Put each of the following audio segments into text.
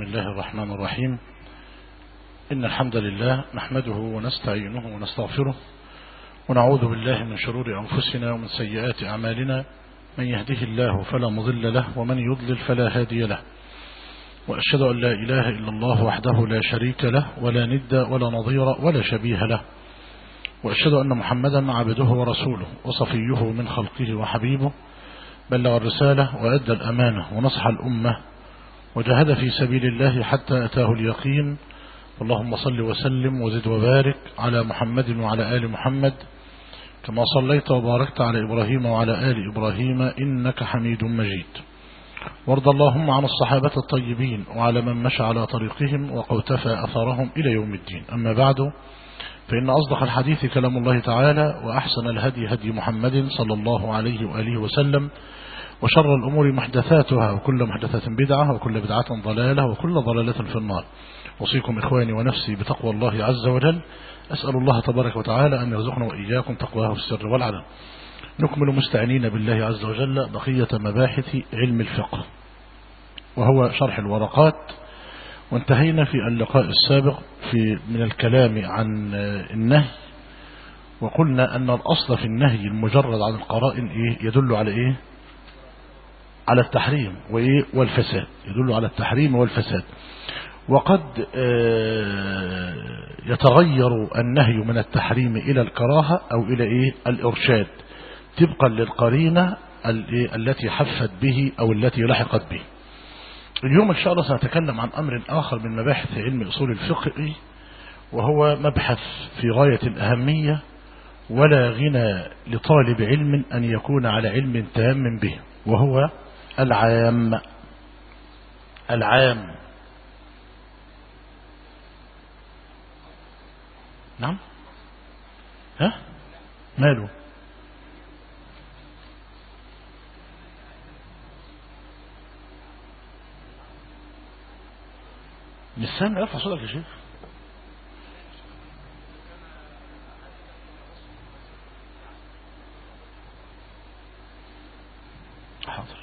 بسم الله الرحمن الرحيم. إن الحمد لله نحمده ونستعينه ونستغفره ونعوذ بالله من شرور أنفسنا ومن سيئات أعمالنا. من يهده الله فلا مضل له ومن يضلل فلا هادي له. وأشهد أن لا إله إلا الله وحده لا شريك له ولا ند ولا نظير ولا شبيه له. وأشهد أن محمدا عبده ورسوله وصفيه من خلقه وحبيبه. بلغ الرسالة وأدى الأمانة ونصح الأمة. وجاهد في سبيل الله حتى أتاه اليقين. اللهم صل وسلم وزد وبارك على محمد وعلى آل محمد كما صليت وباركت على إبراهيم وعلى آل إبراهيم إنك حميد مجيد. وارض اللهم عن الصحابة الطيبين وعلى من مشى على طريقهم وقوتفى أثرهم إلى يوم الدين. أما بعد فإن أصدق الحديث كلام الله تعالى وأحسن الهدي هدي محمد صلى الله عليه وآله وسلم. وشر الأمور محدثاتها وكل محدثة بدعة وكل بدعة ضلالة وكل ضلالة في النار. وصيكم إخواني ونفسي بتقوى الله عز وجل. أسأل الله تبارك وتعالى أن يرزقنا وإياكم تقواه في السر والعلن. نكمل مستعنين بالله عز وجل بقية مباحث علم الفقه وهو شرح الورقات. وانتهينا في اللقاء السابق في من الكلام عن النهي وقلنا أن الأصل في النهي المجرد عن القرائن إيه؟ يدل على إيه؟ على التحريم وإيه؟ والفساد. يدل على التحريم والفساد. وقد يتغير النهي من التحريم إلى الكراهة أو إلى إيه؟ الإرشاد طبقا للقرينة التي حفت به أو التي لحقت به. اليوم إن شاء الله سنتكلم عن أمر آخر من مباحث علم أصول الفقه وهو مبحث في غاية الأهمية ولا غنى لطالب علم أن يكون على علم تام به وهو العام. العام. نعم. ها؟ ماله؟ مش سامع. ارفع صوتك يا شيخ حاضر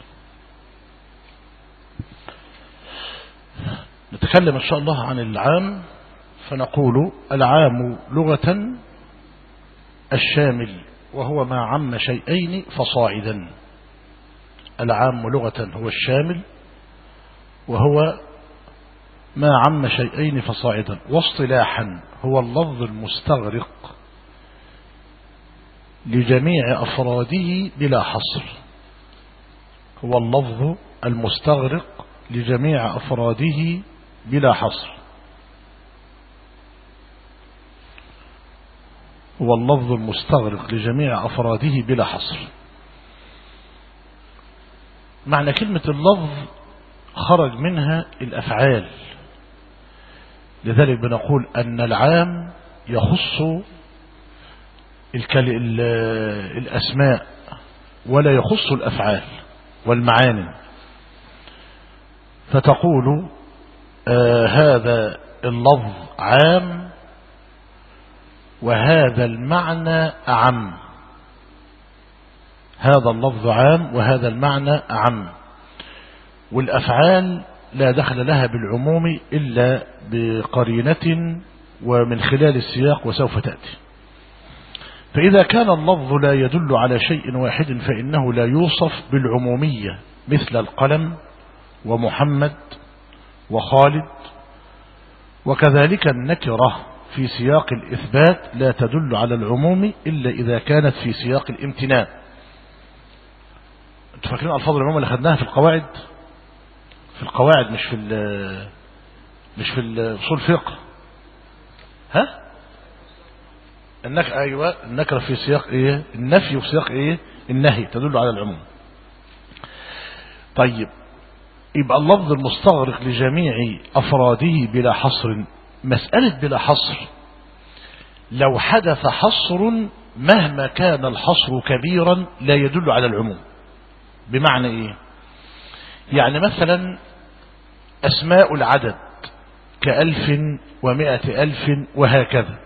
نتكلم إن شاء الله عن العام فنقول العام لغة الشامل وهو ما عم شيئين فصاعدا. العام لغة هو الشامل وهو ما عم شيئين فصاعدا. واصطلاحا هو اللفظ المستغرق لجميع أفراده بلا حصر. هو اللفظ المستغرق لجميع أفراده بلا حصر. هو اللفظ المستغرق لجميع أفراده بلا حصر. معنى كلمة اللفظ خرج منها الأفعال. لذلك بنقول أن العام يخص الأسماء ولا يخص الأفعال والمعاني. فتقول آه هذا اللفظ عام وهذا المعنى أعم. هذا اللفظ عام وهذا المعنى أعم. والأفعال لا دخل لها بالعموم إلا بقرينة ومن خلال السياق وسوف تأتي. فإذا كان اللفظ لا يدل على شيء واحد فإنه لا يوصف بالعمومية مثل القلم ومحمد وخالد وكذلك النكرة في سياق الإثبات لا تدل على العموم إلا إذا كانت في سياق الامتنان. أنتوا فاكرين ألفاظ العموم اللي خدناها في القواعد؟ في القواعد مش في مش في اصول فقه. ها؟ النك أيوه النكرة في سياق إيه؟ النفي في سياق إيه؟ النهي تدل على العموم. طيب يبقى اللفظ المستغرق لجميع أفراده بلا حصر مسألة بلا حصر. لو حدث حصر مهما كان الحصر كبيرا لا يدل على العموم. بمعنى إيه؟ يعني مثلا أسماء العدد كألف ومائة ألف وهكذا.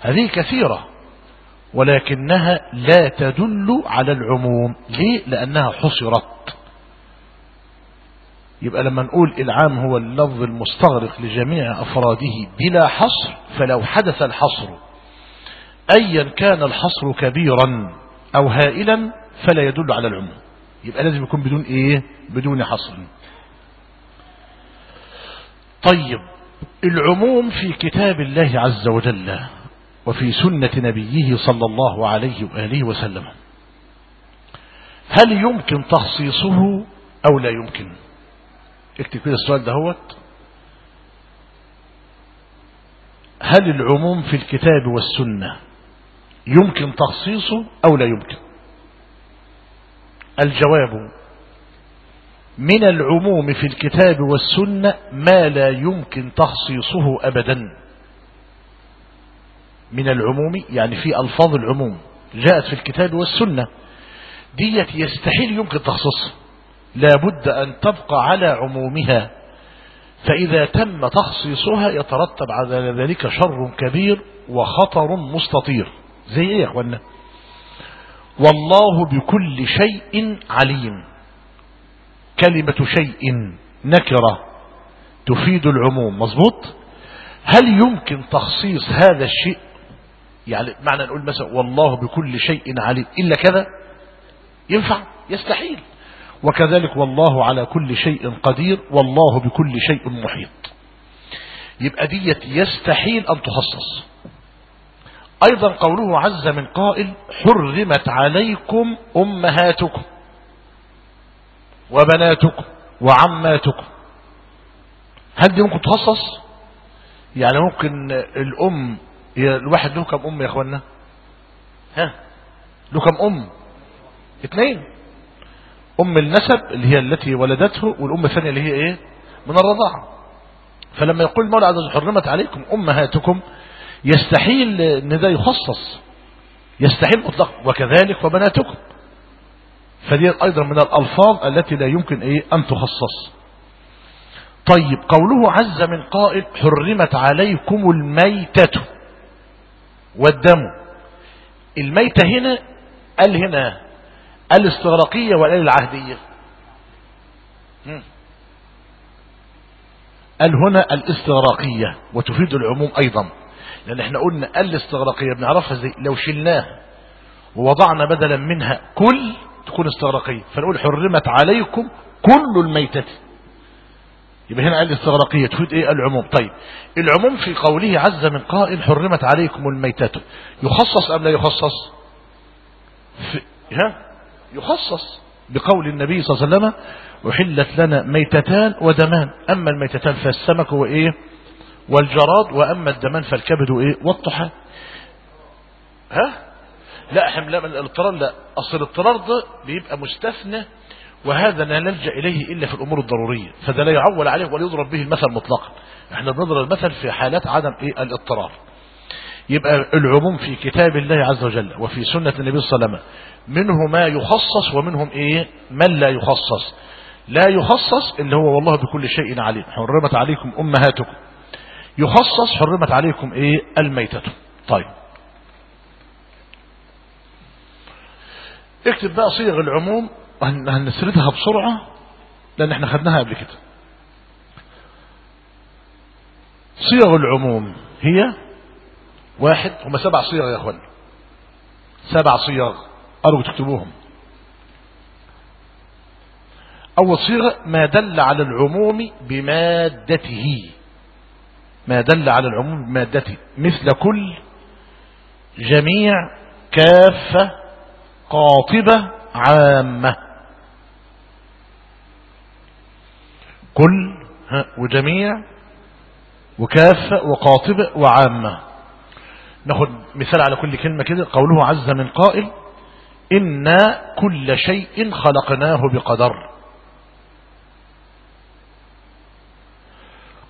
هذه كثيرة ولكنها لا تدل على العموم. ليه؟ لأنها حصرت. يبقى لما نقول العام هو اللفظ المستغرق لجميع أفراده بلا حصر فلو حدث الحصر أيا كان الحصر كبيرا أو هائلا فلا يدل على العموم. يبقى لازم يكون بدون إيه؟ بدون حصر. طيب العموم في كتاب الله عز وجل وفي سنة نبيه صلى الله عليه وآله وسلم هل يمكن تخصيصه أو لا يمكن؟ اكتب كده السؤال ده هوت هل العموم في الكتاب والسنة يمكن تخصيصه أو لا يمكن؟ الجواب من العموم في الكتاب والسنة ما لا يمكن تخصيصه أبدا. من العموم يعني في ألفاظ العموم جاءت في الكتاب والسنة ديت يستحيل يمكن تخصيصها. لابد أن تبقى على عمومها. فإذا تم تخصيصها يترتب على ذلك شر كبير وخطر مستطير. زي إيه يا والله بكل شيء عليم. كلمة شيء نكرة تفيد العموم. مظبوط؟ هل يمكن تخصيص هذا الشيء؟ يعني معنى نقول مثلا والله بكل شيء عليم. إلا كذا؟ ينفع؟ يستحيل. وكذلك والله على كل شيء قدير والله بكل شيء محيط. يبقى ديت يستحيل أن تخصص. أيضا قوله عز من قائل حرمت عليكم أمهاتكم وبناتكم وعماتكم. هل دي ممكن تخصص؟ يعني ممكن الأم الواحد له كم أم يا أخوانا ها؟ له كم أم؟ اثنين. أم النسب اللي هي التي ولدته والأم الثانية اللي هي إيه؟ من الرضاعة فلما يقول المولى عز وجل حرمت عليكم أمهاتكم يستحيل إن ده يخصص. يستحيل مطلق وكذلك وبناتكم. فدي أيضا من الألفاظ التي لا يمكن إيه؟ أن تخصص. طيب قوله عز من قائل حرمت عليكم الميتة والدم. الميتة هنا قال هنا الاستغراقية ولا العهدية. قال هنا الاستغراقية وتفيد العموم أيضا لأن إحنا قلنا الاستغراقية بنعرفها إزاي؟ لو شلناها ووضعنا بدلا منها كل تكون استغراقية فنقول حرمت عليكم كل الميتة. يبقى هنا قال الاستغراقية تفيد إيه العموم؟ طيب العموم في قوله عز من قائل حرمت عليكم الميتة. يخصص أم لا يخصص؟ في ها؟ يخصص بقول النبي صلى الله عليه وسلم أحلت لنا ميتتان ودمان. أما الميتتان فالسمك وإيه؟ والجراد وأما الدمان فالكبد وإيه؟ والطحال. ها؟ لا حمل الاضطرار لا. أصل الاضطرار ده بيبقى مستثنى وهذا لا نلجأ إليه إلا في الأمور الضرورية. فده لا يعول عليه ولا يضرب به المثل مطلقا. إحنا بنضرب المثل في حالات عدم إيه؟ الإضطرار. يبقى العموم في كتاب الله عز وجل وفي سنة النبي صلى الله عليه وسلم منه ما يخصص ومنهم إيه؟ من لا يخصص. لا يخصص اللي هو والله بكل شيء عليم. حرمت عليكم أمهاتكم. يخصص حرمت عليكم إيه؟ الميتة. طيب. اكتب بقى صيغ العموم هنسردها بسرعة لأن إحنا خدناها قبل كده. صيغ العموم هي واحد هم سبع صيغ يا إخوان. سبع صيغ. ارجو تكتبوهم أول صيغة ما دل على العموم بمادته. ما دل على العموم بمادته. مثل كل جميع كافة قاطبة عامة. كل وجميع وكافة وقاطبة وعامة. ناخد مثال على كل كلمة كده. قوله عز من قائل إنا كل شيء خلقناه بقدر.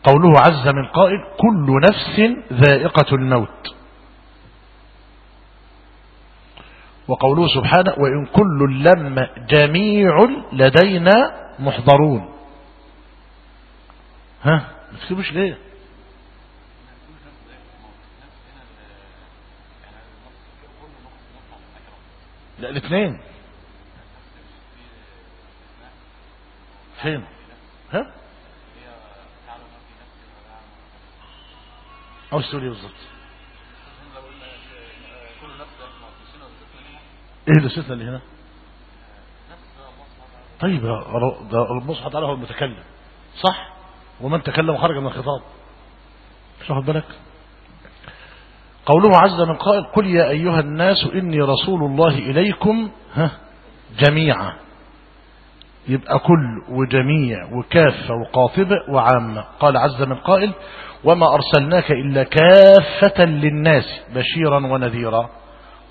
قوله عز من قائل كل نفس ذائقة الموت. وقوله سبحانه وإن كل لما جميع لدينا محضرون. ها؟ ما تكتبوش ليه؟ لا الاثنين. فين؟ ها؟ أو إيه بالظبط إيه الاستثناء اللي هنا. طيب ده المصحف تعالى هو المتكلم صح؟ ومن تكلم خرج من الخطاب. مش واخد بالك؟ قوله عز من قائل قل يا أيها الناس إني رسول الله إليكم ها جميعا. يبقى كل وجميع وكافة وقاطبة وعامة قال عز من قائل وما أرسلناك إلا كافة للناس بشيرا ونذيرا.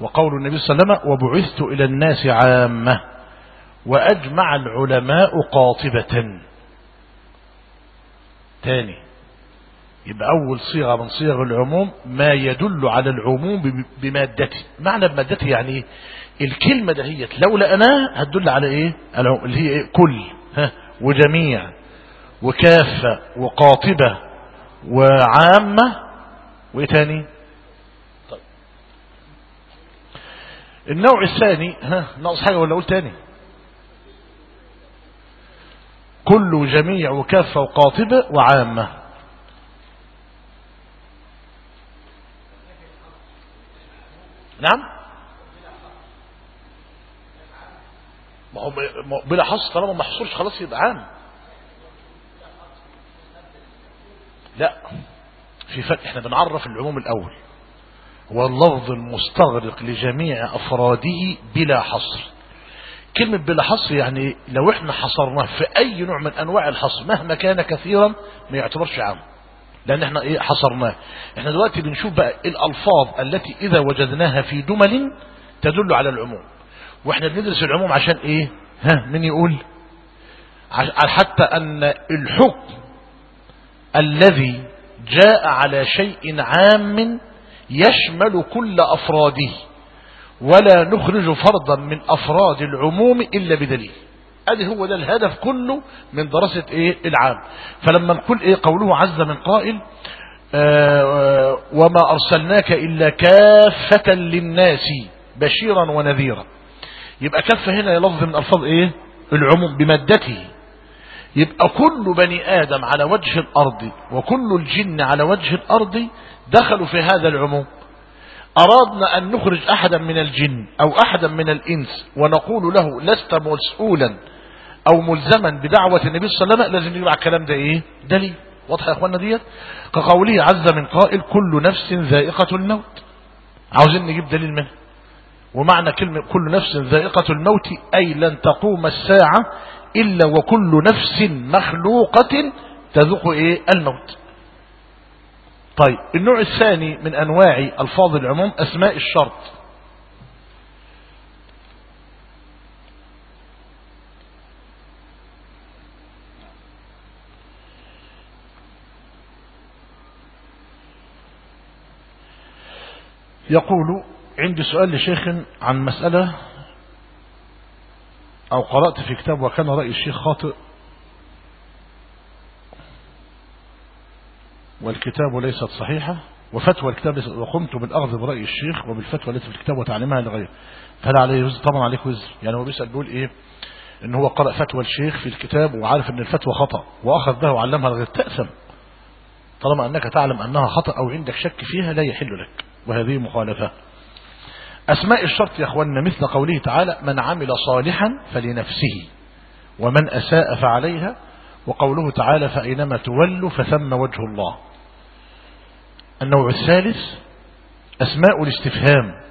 وقول النبي صلى الله عليه وسلم وبعثت إلى الناس عامة وأجمع العلماء قاطبة. تاني. يبقى أول صيغة من صيغ العموم ما يدل على العموم بمادته. معنى بمادته يعني إيه؟ الكلمة دهيت لو لقناها هتدل على إيه؟ اللي هي إيه؟ كل. ها؟ وجميع. وكافة. وقاطبة. وعامة. وإيه تاني؟ طيب. النوع الثاني ها؟ ناقص حاجة ولا أقول تاني؟ كل وجميع وكافة وقاطبة وعامة. نعم؟ ما هو بلا حصر طالما ما حصرش خلاص يبقى عام. لا في فرق إحنا بنعرف العموم الأول. هو اللفظ المستغرق لجميع أفراده بلا حصر. كلمة بلا حصر يعني لو إحنا حصرناه في أي نوع من أنواع الحصر مهما كان كثيرا ما يعتبرش عام. لأن إحنا إيه حصرناه. إحنا دلوقتي بنشوف بقى الألفاظ التي إذا وجدناها في جمل تدل على العموم. وإحنا بندرس العموم عشان إيه؟ ها من يقول؟ حتى أن الحكم الذي جاء على شيء عام يشمل كل أفراده ولا نخرج فردا من أفراد العموم إلا بدليل. أدي هو ده الهدف كله من دراسة إيه؟ العام. فلما نقول إيه؟ قوله عز من قائل آه وما أرسلناك إلا كافة للناس بشيرا ونذيرا. يبقى كافة هنا لفظ من ألفاظ إيه؟ العموم بمادته. يبقى كل بني آدم على وجه الأرض وكل الجن على وجه الأرض دخلوا في هذا العموم. أرادنا أن نخرج أحدا من الجن أو أحدا من الإنس ونقول له لست مسؤولا أو ملزما بدعوة النبي صلى الله عليه وسلم لازم يبقى الكلام ده إيه؟ دليل. واضح يا أخوانا ديت؟ كقوله عز من قائل كل نفس ذائقة الموت. عاوزين نجيب دليل منه. ومعنى كلمة كل نفس ذائقة الموت أي لن تقوم الساعة إلا وكل نفس مخلوقة تذوق إيه؟ الموت. طيب النوع الثاني من أنواع ألفاظ العموم أسماء الشرط. يقول عندي سؤال لشيخ عن مسألة أو قرأت في كتاب وكان رأي الشيخ خاطئ. والكتاب ليست صحيحة وفتوى الكتاب وقمت بالأخذ برأي الشيخ وبالفتوى التي في الكتاب وتعليمها لغيره. فهل عليه وزر طبعا عليك وزر يعني هو بيسأل بيقول إيه؟ إن هو قرأ فتوى الشيخ في الكتاب وعارف إن الفتوى خطأ وأخذ بها وعلمها لغيره. تأثم. طالما أنك تعلم أنها خطأ أو عندك شك فيها لا يحل لك. وهذه مخالفة. أسماء الشرط يا أخوانا مثل قوله تعالى من عمل صالحا فلنفسه ومن أساء فعليها وقوله تعالى فأينما تولوا فثم وجه الله النوع الثالث أسماء الاستفهام.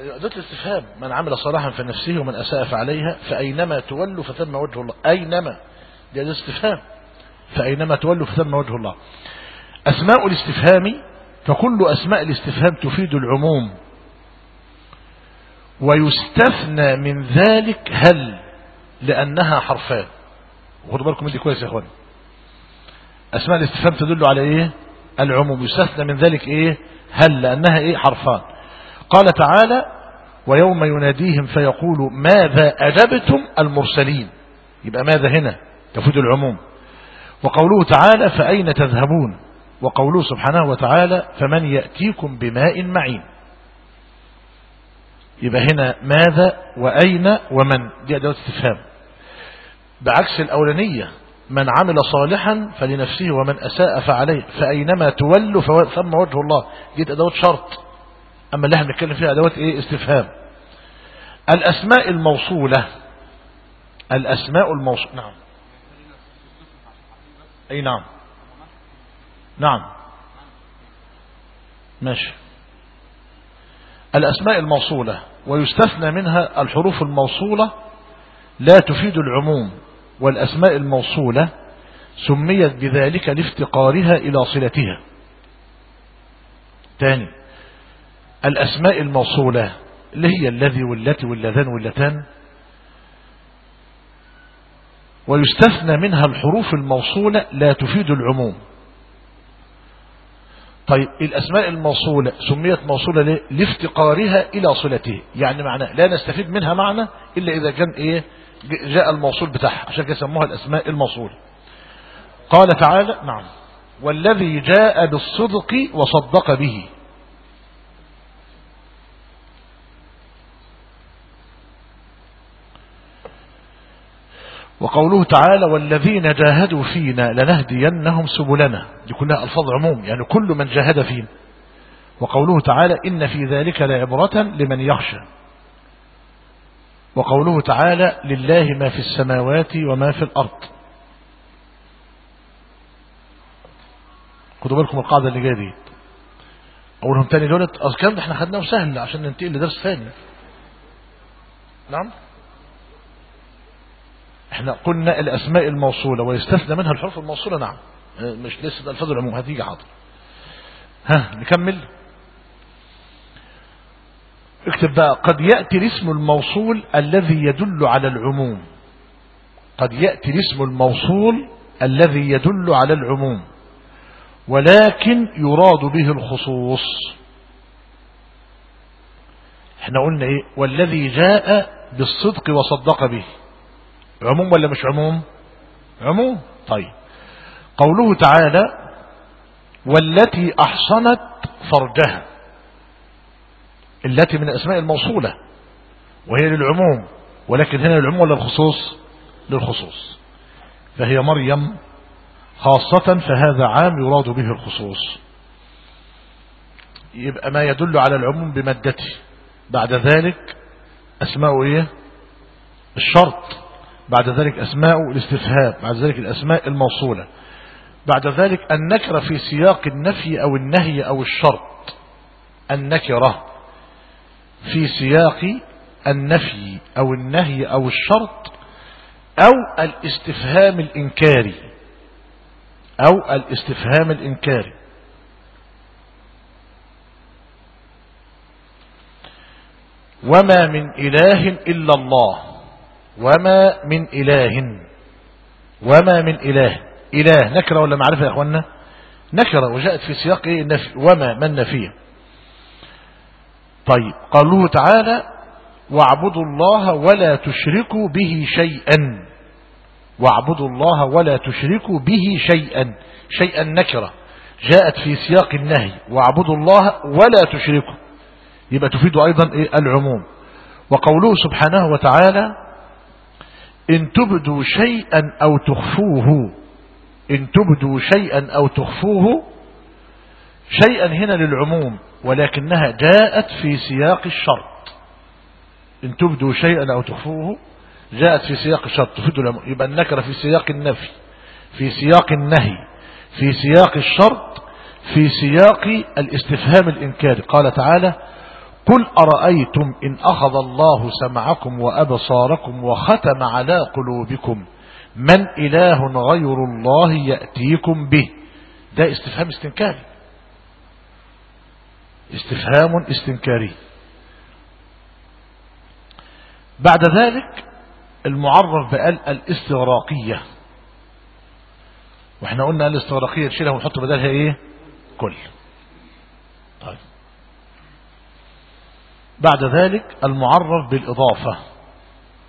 أداة الاستفهام من عمل صلاحا فنفسه ومن أساء فعليها فأينما تولوا فثم وجه الله. أينما. دي أداة استفهام فأينما تولوا فثم وجه الله. أسماء الاستفهام فكل أسماء الاستفهام تفيد العموم. ويستثنى من ذلك هل لأنها حرفان. وخدوا بالكم دي كويس يا اخوان أسماء الاستفهام تدل على إيه؟ العموم. يستثنى من ذلك إيه؟ هل لأنها إيه؟ حرفان. قال تعالى ويوم يناديهم فيقول ماذا أجبتم المرسلين؟ يبقى ماذا هنا؟ تفيد العموم. وقوله تعالى فأين تذهبون؟ وقوله سبحانه وتعالى فمن يأتيكم بماء معين. يبقى هنا ماذا؟ وأين؟ ومن؟ دي أدوات استفهام. بعكس الأولانية من عمل صالحا فلنفسه ومن أساء فعليه. فأينما تولوا ثم وجه الله. دي أدوات شرط. أما اللي إحنا بنتكلم فيها أدوات إيه؟ استفهام. الأسماء الموصولة. الأسماء الموصولة نعم. أي نعم. نعم. ماشي. الأسماء الموصولة. ويستثنى منها الحروف الموصولة لا تفيد العموم. والأسماء الموصولة سميت بذلك لافتقارها إلى صلتها. تاني. الأسماء الموصولة اللي هي الذي والتي واللذان واللتان. ويستثنى منها الحروف الموصولة لا تفيد العموم. طيب الأسماء الموصولة سميت موصولة ليه؟ لافتقارها إلى صلته. يعني معنى لا نستفيد منها معنى إلا إذا كان إيه؟ جاء الموصول بتاعها. عشان كده سموها الأسماء الموصولة. قال تعالى نعم. والذي جاء بالصدق وصدق به. وقوله تعالى والذين جاهدوا فينا لنهدينهم سبلنا. دي كلها ألفاظ عموم يعني كل من جاهد فينا. وقوله تعالى إن في ذلك لعبرة لمن يخشى. وقوله تعالى لله ما في السماوات وما في الأرض. خدوا بالكم القاعدة اللي جاية دي. أولهم تاني دولت ده إحنا خدناه سهل عشان ننتقل لدرس ثاني. نعم؟ إحنا قلنا الأسماء الموصولة ويستثنى منها الحروف الموصولة نعم. مش لسه الألفاظ العموم هتيجي حاضر ها نكمل. اكتب بقى قد يأتي الاسم الموصول الذي يدل على العموم. قد يأتي الاسم الموصول الذي يدل على العموم. ولكن يراد به الخصوص. إحنا قلنا إيه؟ والذي جاء بالصدق وصدق به. عموم ولا مش عموم؟ عموم. طيب. قوله تعالى والتي أحصنت فرجها. التي من الأسماء الموصولة. وهي للعموم. ولكن هنا للعموم ولا الخصوص؟ للخصوص. فهي مريم خاصة فهذا عام يراد به الخصوص. يبقى ما يدل على العموم بمادته. بعد ذلك أسماء إيه؟ الشرط. بعد ذلك أسماء الاستفهام بعد ذلك الأسماء الموصولة. بعد ذلك النكرة في سياق النفي أو النهي أو الشرط. النكرة في سياق النفي أو النهي أو الشرط أو الاستفهام الإنكاري. أو الاستفهام الإنكاري. وما من إله إلا الله. وما من إله. وما من إله. إله نكرة ولا معرفة يا أخوانا نكرة وجاءت في سياق وما من نفيه طيب قالوا تعالى واعبدوا الله ولا تشركوا به شيئا. واعبدوا الله ولا تشركوا به شيئا. شيئا نكرة. جاءت في سياق النهي واعبدوا الله ولا تشركوا. يبقى تفيد أيضا إيه؟ العموم. وقوله سبحانه وتعالى إن تبدوا شيئا أو تخفوه إن تبدوا شيئا أو تخفوه شيئا هنا للعموم ولكنها جاءت في سياق الشرط. إن تبدوا شيئا أو تخفوه جاءت في سياق الشرط. يبقى النكرة في سياق النفي في سياق النهي في سياق الشرط في سياق الاستفهام الإنكاري. قال تعالى قل أرأيتم إن أخذ الله سمعكم وأبصاركم وختم على قلوبكم من إله غير الله يأتيكم به؟ ده استفهام استنكاري. استفهام استنكاري. بعد ذلك المعرف بقال الاستغراقية. وإحنا قلنا الاستغراقية تشيلها ونحط بدلها إيه؟ كل. طيب. بعد ذلك المعرف بالإضافة.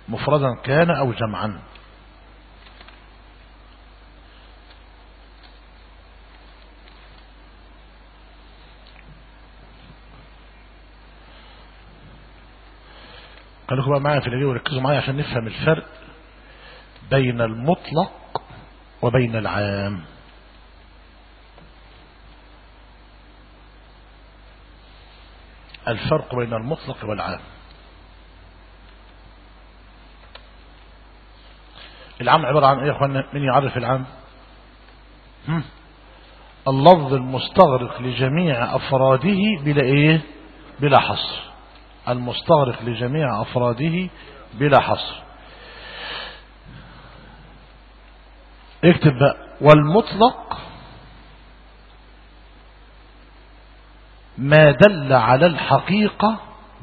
مفردا كان أو جمعا. خليكم بقى معايا في اللي وركزوا معايا عشان نفهم الفرق بين المطلق وبين العام. الفرق بين المطلق والعام. العام عبارة عن إيه يا اخوانا من يعرف العام؟ هم؟ اللفظ المستغرق لجميع أفراده بلا إيه؟ بلا حصر. المستغرق لجميع أفراده بلا حصر. اكتب بقى. والمطلق ما دل على الحقيقة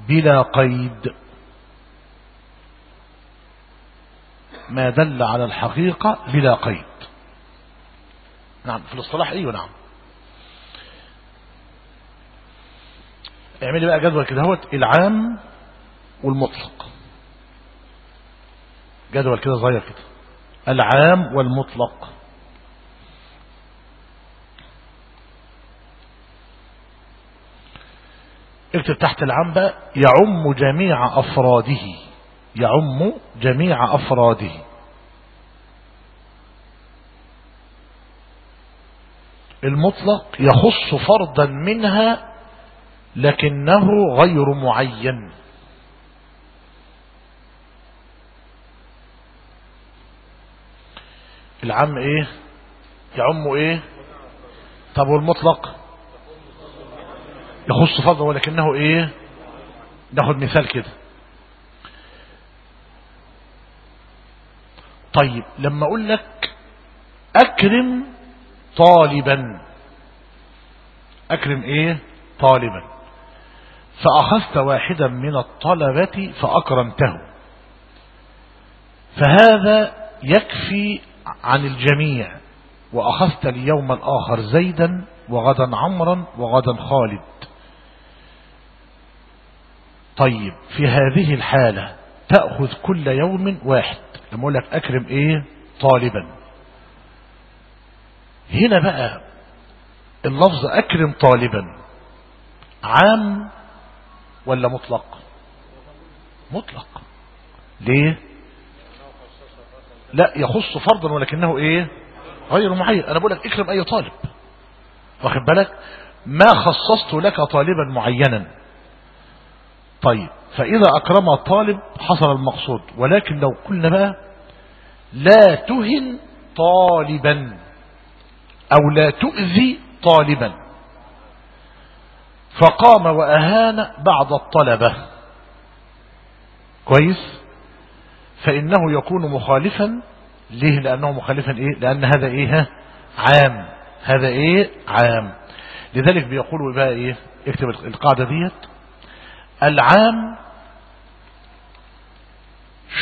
بلا قيد. ما دل على الحقيقة بلا قيد. نعم في الاصطلاح إيوه نعم. اعملي بقى جدول كده هوت العام والمطلق. جدول كده صغير كده. العام والمطلق. اكتب تحت العام بقى يعم جميع أفراده. يعم جميع أفراده. المطلق يخص فردا منها لكنه غير معين. العام إيه؟ يعم إيه؟ طب والمطلق؟ يخص فرضا ولكنه إيه؟ ناخد مثال كده. طيب لما أقول لك أكرم طالبا. أكرم إيه؟ طالبا. فأخذت واحدا من الطلبة فأكرمته. فهذا يكفي عن الجميع. وأخذت اليوم الآخر زيدا وغدا عمرا وغدا خالد. طيب في هذه الحالة تأخذ كل يوم واحد. لما أقول لك أكرم إيه؟ طالبا. هنا بقى اللفظ أكرم طالبا عام ولا مطلق؟ مطلق. ليه؟ لا يخص فرضا ولكنه إيه؟ غير معين أنا بقول لك اكرم أي طالب. واخد بالك؟ ما خصصت لك طالبا معينا. طيب فإذا أكرم طالب حصل المقصود ولكن لو قلنا بقى لا تهن طالبا أو لا تؤذي طالبا فقام وأهان بعض الطلبة. كويس؟ فإنه يكون مخالفا ليه؟ لأنه مخالفا إيه؟ لأن هذا إيه؟ عام. هذا إيه؟ عام. لذلك بيقولوا بقى إيه؟ اكتب القاعدة ديت. العام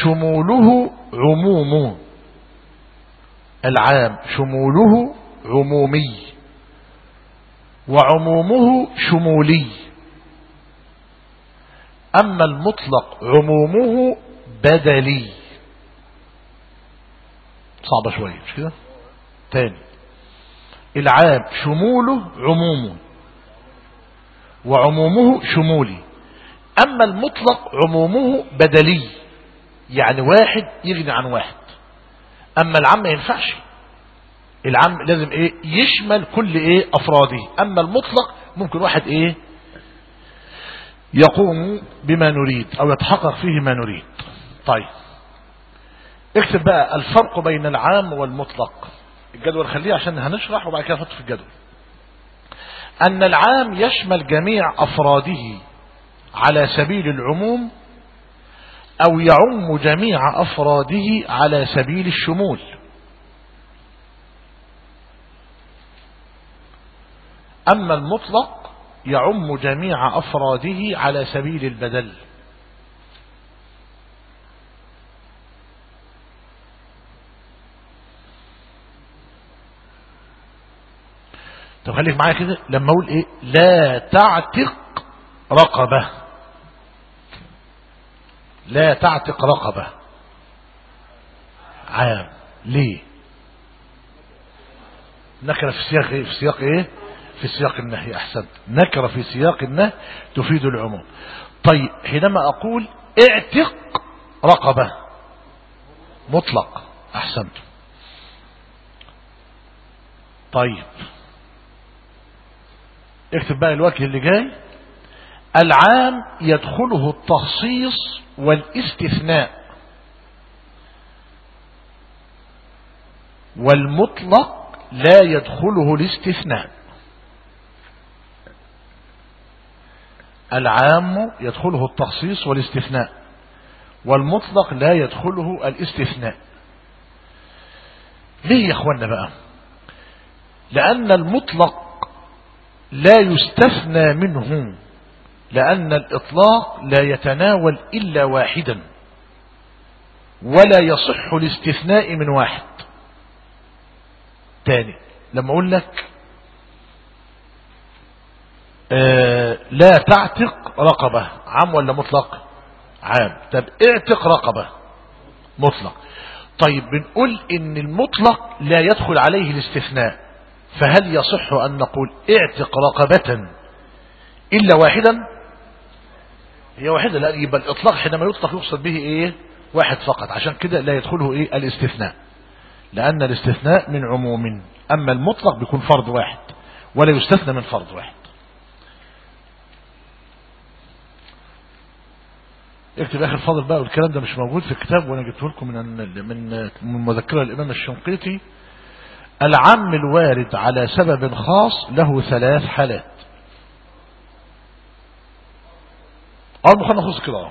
شموله عموم. العام شموله عمومي. وعمومه شمولي. أما المطلق عمومه بدلي. صعبة شوية مش كده؟ تاني. العام شموله عموم. وعمومه شمولي. أما المطلق عمومه بدلي يعني واحد يغني عن واحد. أما العام ما ينفعش. العام لازم إيه؟ يشمل كل إيه؟ أفراده. أما المطلق ممكن واحد إيه؟ يقوم بما نريد أو يتحقق فيه ما نريد. طيب. اكتب بقى الفرق بين العام والمطلق. الجدول خليه عشان هنشرح وبعد كده نحط في الجدول. أن العام يشمل جميع أفراده. على سبيل العموم أو يعم جميع أفراده على سبيل الشمول. أما المطلق يعم جميع أفراده على سبيل البدل. طب خليك معايا كده لما أقول إيه؟ لا تعتق رقبة. لا تعتق رقبة. عام. ليه نكرة في سياق إيه؟ في سياق إيه؟ في سياق النهي. أحسنت. نكرة في سياق النهي تفيد العموم. طيب حينما أقول اعتق رقبة. مطلق. أحسنت. طيب. اكتب بقى الوجه اللي جاي. العام يدخله التخصيص والاستثناء والمطلق لا يدخله الاستثناء. العام يدخله التخصيص والاستثناء والمطلق لا يدخله الاستثناء. ليه يا اخوانا بقى؟ لأن المطلق لا يستثنى منه. لأن الإطلاق لا يتناول إلا واحدا ولا يصح الاستثناء من واحد. تاني لما أقول لك آه لا تعتق رقبة عام ولا مطلق؟ عام. طب اعتق رقبة مطلق. طيب بنقول إن المطلق لا يدخل عليه الاستثناء فهل يصح أن نقول اعتق رقبة إلا واحدا؟ هي واحدة لا يبقى الإطلاق حينما يطلق يقصد به إيه؟ واحد فقط. عشان كده لا يدخله إيه؟ الاستثناء. لأن الاستثناء من عموم. أما المطلق بيكون فرض واحد ولا يستثنى من فرض واحد. اكتب آخر فاضل بقى والكلام ده مش موجود في الكتاب وأنا جبته لكم من من من مذكرة الإمام الشنقيطي. العم الوارد على سبب خاص له ثلاث حالات. خلينا نخص كده.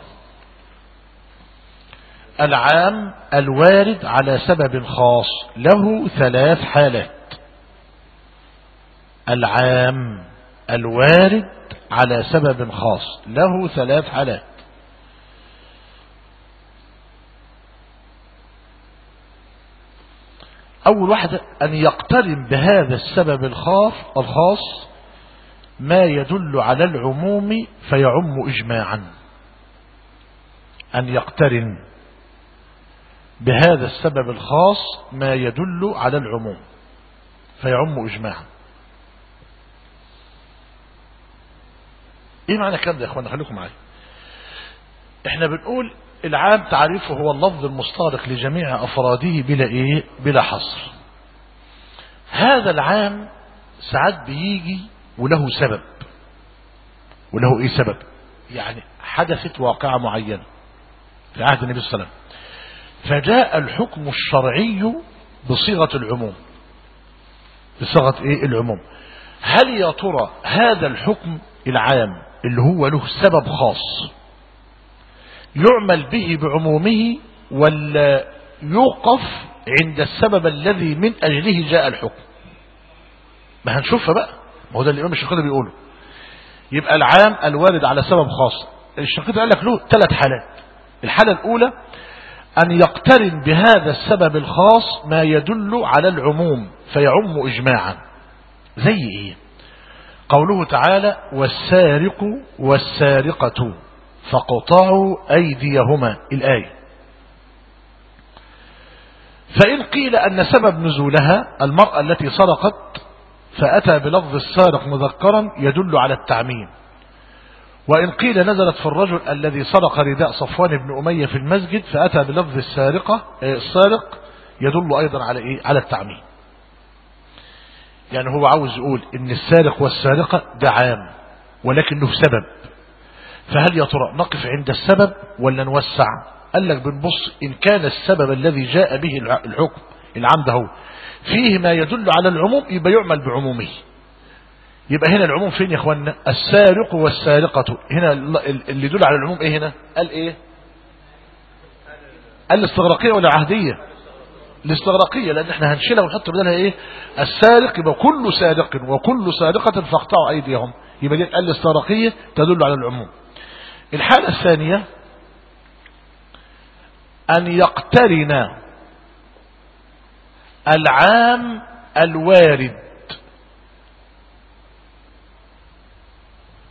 العام الوارد على سبب خاص له ثلاث حالات. العام الوارد على سبب خاص له ثلاث حالات. أول واحدة أن يقترن بهذا السبب الخاص الخاص ما يدل على العموم فيعم إجماعا. أن يقترن بهذا السبب الخاص ما يدل على العموم فيعم إجماعا. إيه معنى الكلام ده يا اخوانا خليكم معايا. إحنا بنقول العام تعريفه هو اللفظ المستغرق لجميع أفراده بلا إيه؟ بلا حصر. هذا العام ساعات بيجي وله سبب. وله إيه سبب؟ يعني حدثت واقعة معينة في عهد النبي صلى الله عليه وسلم. فجاء الحكم الشرعي بصيغة العموم. بصيغة إيه؟ العموم. هل يا ترى هذا الحكم العام اللي هو له سبب خاص يعمل به بعمومه ولا يوقف عند السبب الذي من أجله جاء الحكم؟ ما هنشوفها بقى. هو ده الإمام الشنقيطي بيقوله. يبقى العام الوارد على سبب خاص. الشنقيطي قال لك له ثلاث حالات. الحالة الأولى أن يقترن بهذا السبب الخاص ما يدل على العموم فيعم إجماعا. زي إيه؟ قوله تعالى والسارق والسارقة فقطعوا أيديهما. الآية. فإن قيل أن سبب نزولها المرأة التي سرقت فأتى بلفظ السارق مذكرا يدل على التعميم. وإن قيل نزلت في الرجل الذي سرق رداء صفوان بن أمية في المسجد فأتى بلفظ السارقة السارق يدل أيضا على إيه؟ على التعميم. يعني هو عاوز يقول إن السارق والسارقة ده عام ولكن له سبب. فهل يا ترى نقف عند السبب ولا نوسع؟ قال لك بنبص إن كان السبب الذي جاء به الحكم العام ده هو. فيه ما يدل على العموم يبقى يعمل بعمومه. يبقى هنا العموم فين يا اخوانا السارق والسارقة. هنا اللي يدل على العموم إيه هنا؟ قال إيه؟ قال الاستغراقية ولا العهدية الاستغراقية لأن إحنا هنشيلها ونحط بدلها إيه؟ السارق يبقى كل سارق وكل سارقة فاقطعوا أيديهم. يبقى قال الاستغراقية تدل على العموم. الحالة الثانية أن يقترن العام الوارد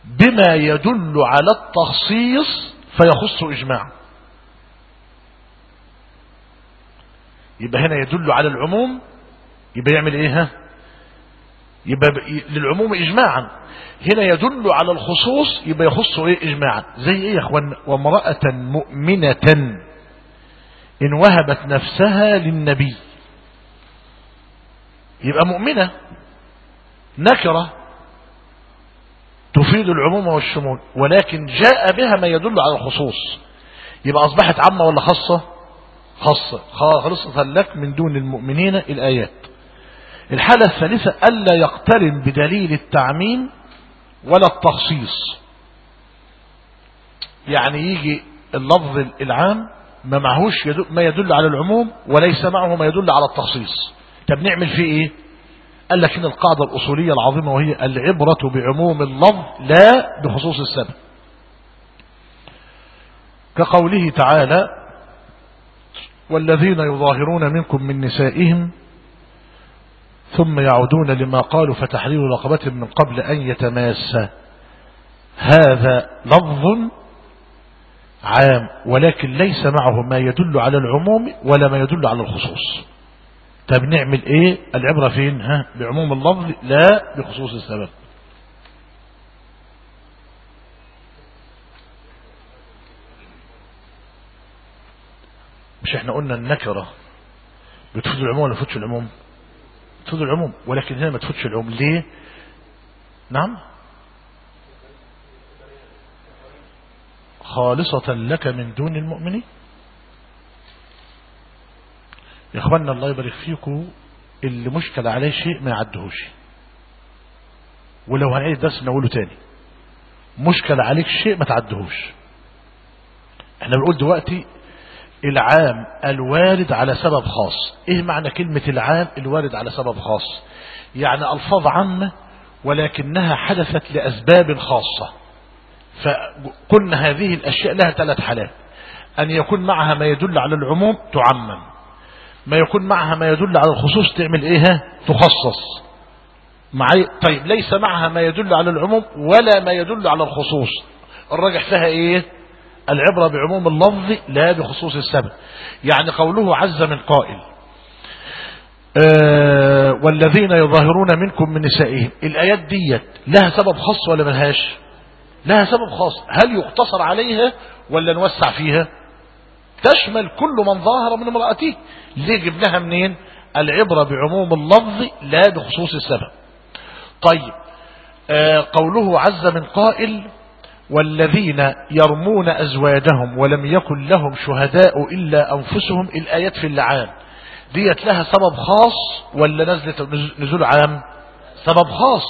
بما يدل على التخصيص فيخص إجماع. يبقى هنا يدل على العموم يبقى يعمل إيه ها؟ يبقى للعموم إجماعا. هنا يدل على الخصوص يبقى يخص إيه اجماعا؟ زي إيه يا إخوان؟ وامرأة مؤمنة إن وهبت نفسها للنبي. يبقى مؤمنة نكرة تفيد العموم والشمول ولكن جاء بها ما يدل على الخصوص. يبقى أصبحت عامة ولا خاصة؟ خاصة. خالصة لك من دون المؤمنين الآيات. الحالة الثالثة ألا يقترن بدليل التعميم ولا التخصيص. يعني يجي اللفظ العام ما معهوش ما يدل على العموم وليس معه ما يدل على التخصيص. طب نعمل فيه إيه؟ قال لك إن القاعدة الأصولية العظيمة وهي العبرة بعموم اللفظ لا بخصوص السبب. كقوله تعالى والذين يظاهرون منكم من نسائهم ثم يعودون لما قالوا فتحرير رقبة من قبل أن يتماسا هذا لفظ عام ولكن ليس معه ما يدل على العموم ولا ما يدل على الخصوص. طب نعمل إيه؟ العبرة فين؟ ها؟ بعموم اللفظ لا بخصوص السبب. مش إحنا قلنا النكرة. بتفيد العموم ولا تفيدش العموم؟ تفيد العموم ولكن هنا ما تفيدش العموم. ليه؟ نعم؟ خالصة لك من دون المؤمنين. يا اخوانا الله يبارك فيكم اللي مشكل عليه شيء ما يعدهوش. ولو هنعيد درس نقوله تاني. مشكل عليك شيء ما تعدهوش. إحنا بنقول دلوقتي العام الوارد على سبب خاص. إيه معنى كلمة العام الوارد على سبب خاص؟ يعني ألفاظ عامة ولكنها حدثت لأسباب خاصة. فقلنا هذه الأشياء لها ثلاث حالات. أن يكون معها ما يدل على العموم تعمم. ما يكون معها ما يدل على الخصوص تعمل إيه تخصص. معي طيب ليس معها ما يدل على العموم ولا ما يدل على الخصوص. الراجح فيها إيه؟ العبرة بعموم اللفظ لا بخصوص السبب. يعني قوله عز من قائل آه والذين يظاهرون منكم من نسائهم. الآيات ديت لها سبب خاص ولا ملهاش؟ لها سبب خاص. هل يقتصر عليها ولا نوسع فيها؟ تشمل كل من ظاهر من امرأته ليه جبناها منين؟ العبرة بعموم اللفظ لا بخصوص السبب. طيب آه قوله عز من قائل والذين يرمون أزواجهم ولم يكن لهم شهداء إلا أنفسهم الآيات في اللعان. ديت لها سبب خاص ولا نزلت نزول عام؟ سبب خاص.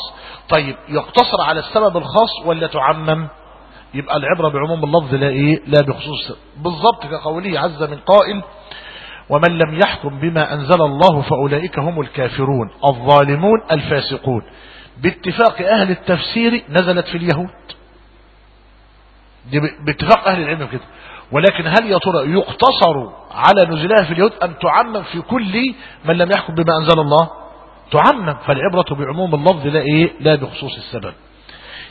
طيب يقتصر على السبب الخاص ولا تعمم؟ يبقى العبرة بعموم اللفظ لا إيه؟ لا بخصوص. بالضبط كقوله عز من قائل ومن لم يحكم بما أنزل الله فأولئك هم الكافرون الظالمون الفاسقون. باتفاق أهل التفسير نزلت في اليهود. دي باتفاق أهل العلم كده. ولكن هل يا ترى يقتصر على نزلها في اليهود أم تعمم في كل من لم يحكم بما أنزل الله؟ تعمم. فالعبرة بعموم اللفظ لا إيه؟ لا بخصوص السبب.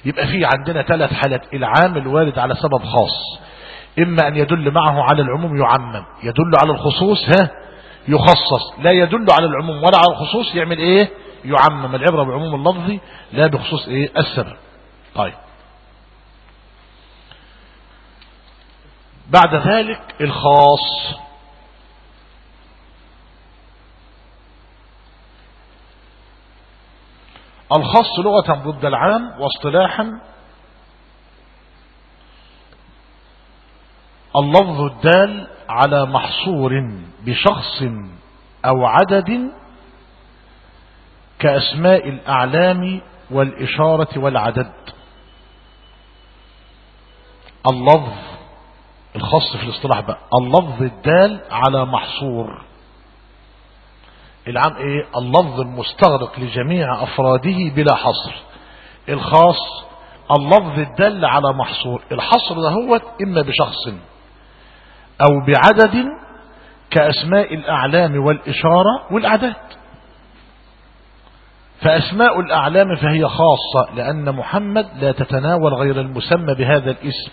يبقى في عندنا ثلاث حالات. العام الوارد على سبب خاص. إما أن يدل معه على العموم يعمم يدل على الخصوص ها؟ يخصص لا يدل على العموم ولا على الخصوص يعمل إيه؟ يعمم. العبرة بعموم اللفظ لا بخصوص إيه؟ السبب طيب. بعد ذلك الخاص. الخاص لغة ضد العام واصطلاحا اللفظ الدال على محصور بشخص أو عدد كأسماء الأعلام والإشارة والعدد. اللفظ الخاص في الاصطلاح بقى. اللفظ الدال على محصور. العام إيه؟ اللفظ المستغرق لجميع أفراده بلا حصر. الخاص اللفظ الدل على محصور. الحصر ده هو إما بشخص أو بعدد كأسماء الأعلام والإشارة والأعداد. فأسماء الأعلام فهي خاصة لأن محمد لا تتناول غير المسمى بهذا الاسم.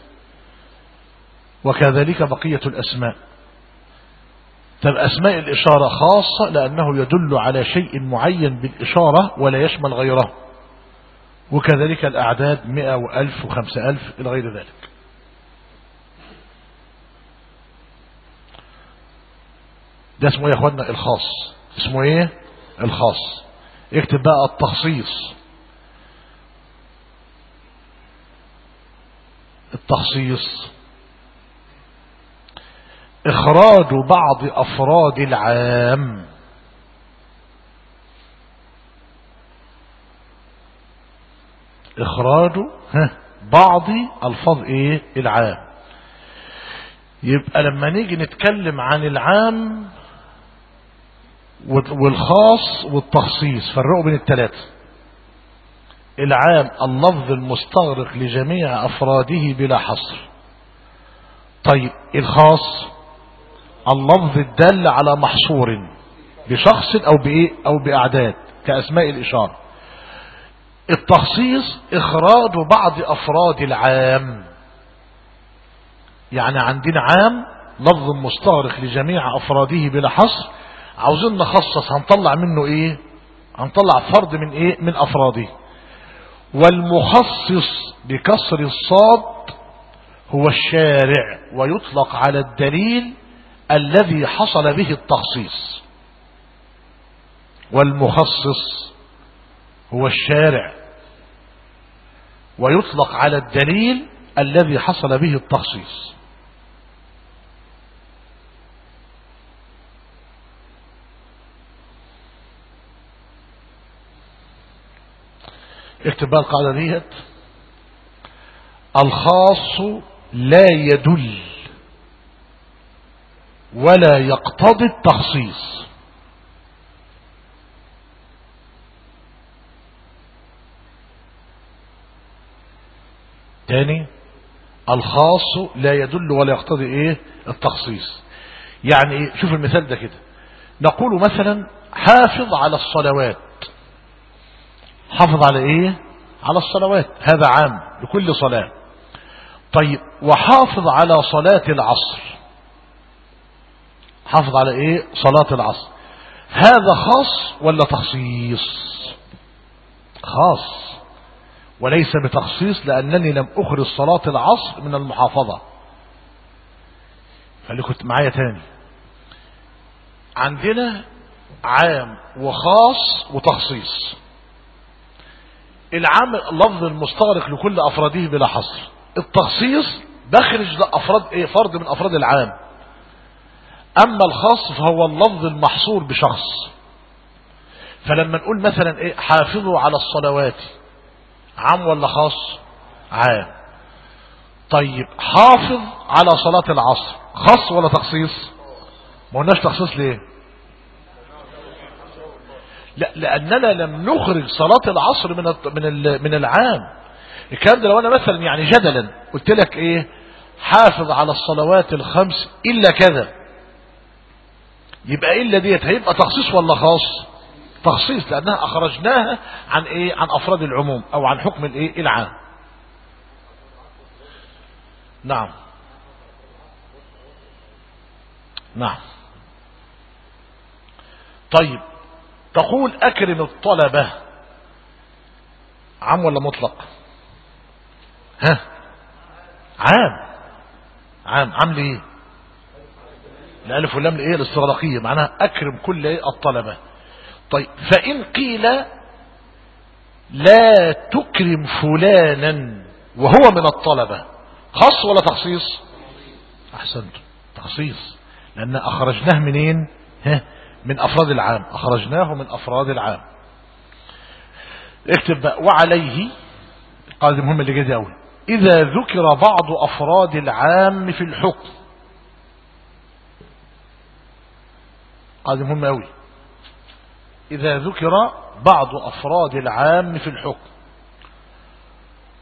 وكذلك بقية الأسماء. طب أسماء الإشارة خاصة لأنه يدل على شيء معين بالإشارة ولا يشمل غيره. وكذلك الأعداد مئة وألف وخمسة ألف إلى غير ذلك. ده اسمه إيه يا أخوانا؟ الخاص. اسمه إيه؟ الخاص. اكتب بقى التخصيص. التخصيص. إخراج بعض أفراد العام. إخراج بعض ألفاظ إيه؟ العام. يبقى لما نيجي نتكلم عن العام والخاص والتخصيص فرقوا بين الثلاثة العام اللفظ المستغرق لجميع أفراده بلا حصر. طيب الخاص اللفظ الدال على محصور بشخص أو بإيه؟ أو بأعداد كأسماء الإشارة. التخصيص إخراج بعض أفراد العام. يعني عندنا عام لفظ مستغرق لجميع أفراده بلا حصر عاوزين نخصص هنطلع منه إيه؟ هنطلع فرد من إيه؟ من أفراده. والمخصص بكسر الصاد هو الشارع ويطلق على الدليل الذي حصل به التخصيص. والمخصص هو الشارع ويطلق على الدليل الذي حصل به التخصيص. اكتب بقى القاعدة ديت. الخاص لا يدل ولا يقتضي التخصيص. تاني الخاص لا يدل ولا يقتضي إيه؟ التخصيص. يعني إيه؟ شوف المثال ده كده. نقول مثلا حافظ على الصلوات. حافظ على إيه؟ على الصلوات. هذا عام لكل صلاة. طيب وحافظ على صلاة العصر. حافظ على إيه؟ صلاة العصر. هذا خاص ولا تخصيص؟ خاص. وليس بتخصيص لأنني لم أخرج صلاة العصر من المحافظة. فاللي كنت معايا تاني. عندنا عام وخاص وتخصيص. العام لفظ المستغرق لكل أفراده بلا حصر. التخصيص بخرج لأفراد إيه؟ فرد من أفراد العام. أما الخاص فهو اللفظ المحصور بشخص. فلما نقول مثلا إيه؟ حافظوا على الصلوات. عام ولا خاص؟ عام. طيب حافظ على صلاة العصر. خاص ولا تخصيص؟ ما قلناش تخصيص ليه؟ لا لأننا لم نخرج صلاة العصر من من من العام. الكلام ده لو أنا مثلا يعني جدلا قلت لك إيه حافظ على الصلوات الخمس إلا كذا. يبقى إلا ديت هيبقى تخصيص ولا خاص؟ تخصيص لأنها أخرجناها عن إيه؟ عن أفراد العموم أو عن حكم الإيه؟ العام. نعم. نعم. طيب. تقول أكرم الطلبة. عام ولا مطلق؟ ها؟ عام. عام. عام ليه؟ الألف واللام لإيه؟ الاستغراقية معناها أكرم كل الطلبة. طيب فإن قيل لا تكرم فلانا وهو من الطلبة خاص ولا تخصيص؟ أحسنت. تخصيص. لأن أخرجناه منين؟ ها؟ من أفراد العام أخرجناه من أفراد العام. اكتب بقى وعليه قال دي مهمة اللي جاي أول. إذا ذكر بعض أفراد العام في الحكم. قال دي مهمة أوي. إذا ذكر بعض أفراد العام في الحكم.